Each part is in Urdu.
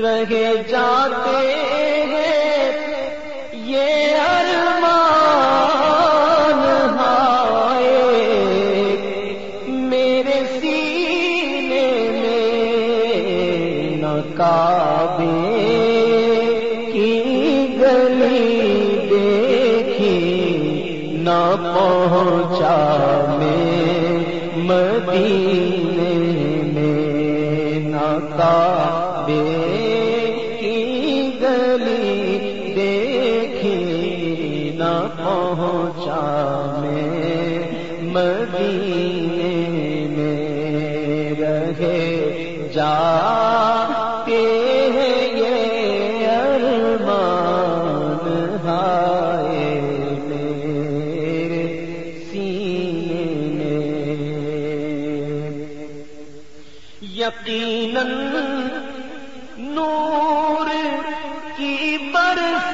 رہے جاتے ہیں، یہ ارمان ہائے۔ میرے سینے میں نقابے کی گلی دیکھی، نہ پہنچا میں مدینے میں نقابے پہنچا میں مدینے میں رہے جا کے یہ ارمان ہائے میرے سینے یقیناً نور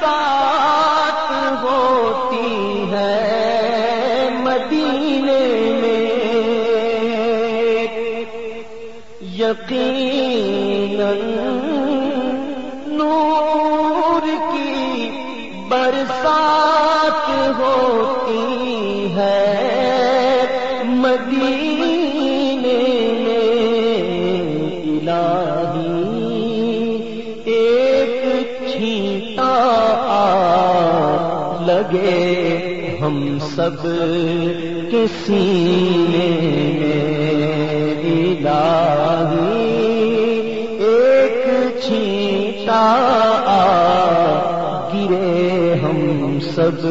بات ہوتی ہے مدینے میں یقین نور کی برسات ہوتی ہے ہم سب کے سینے ایک چھیٹا گرے ہم سب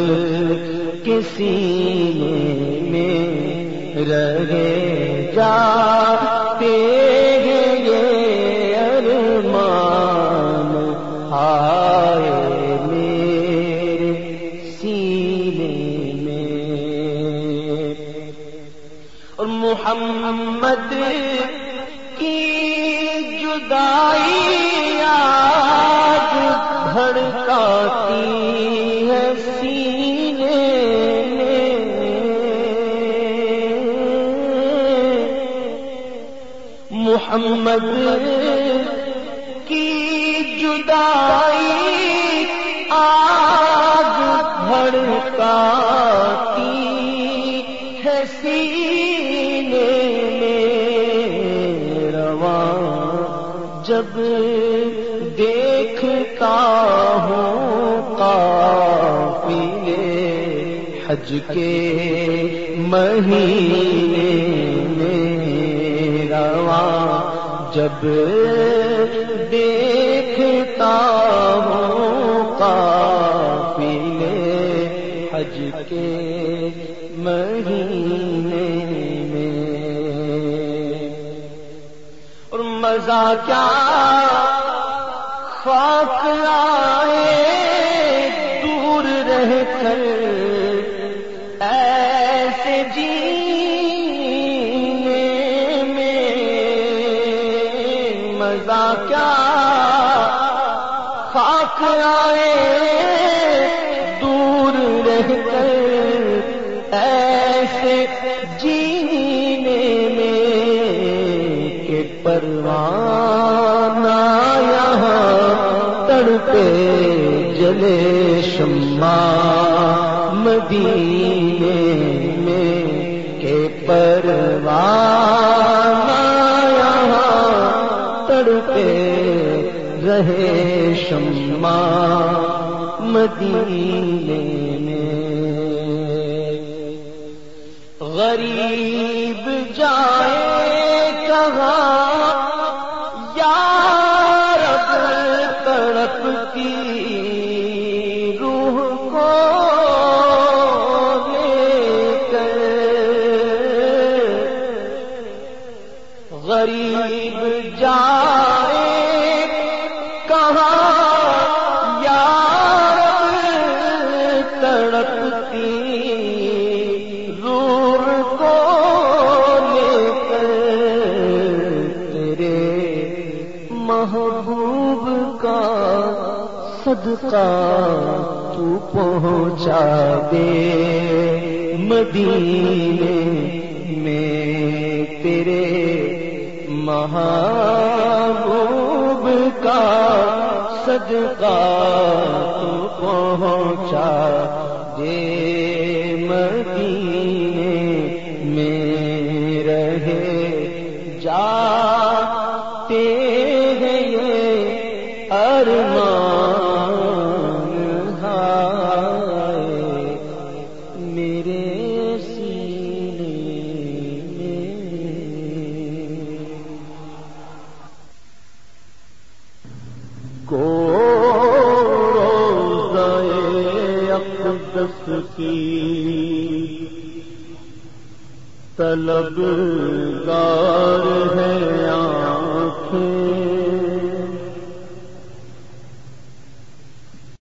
کسی میں رہے جا محمد کی جدائی آج بھڑکاتی ہے سینے محمد کی جدائی آج جب دیکھتا ہوں قافلے حج کے مہینے میں رواں جب دیکھتا ہوں قافلے حج کے مہینے مزہ کیا خاک آئے دور رہ کر ایسے جی میں مزہ کیا خاک آئے دور رہ کر ایسے جینے پروانہ یہاں تڑپے جلے شما مدینے میں کے پروانہ یہاں تڑپے رہے شما مدینے میں۔ غریب جائے محبوب صدقہ تو پہنچا دے۔ مدینے میں تیرے محبوب کا صدقہ تو پہنچا دے۔ کی طلب گار ہے آنکھیں۔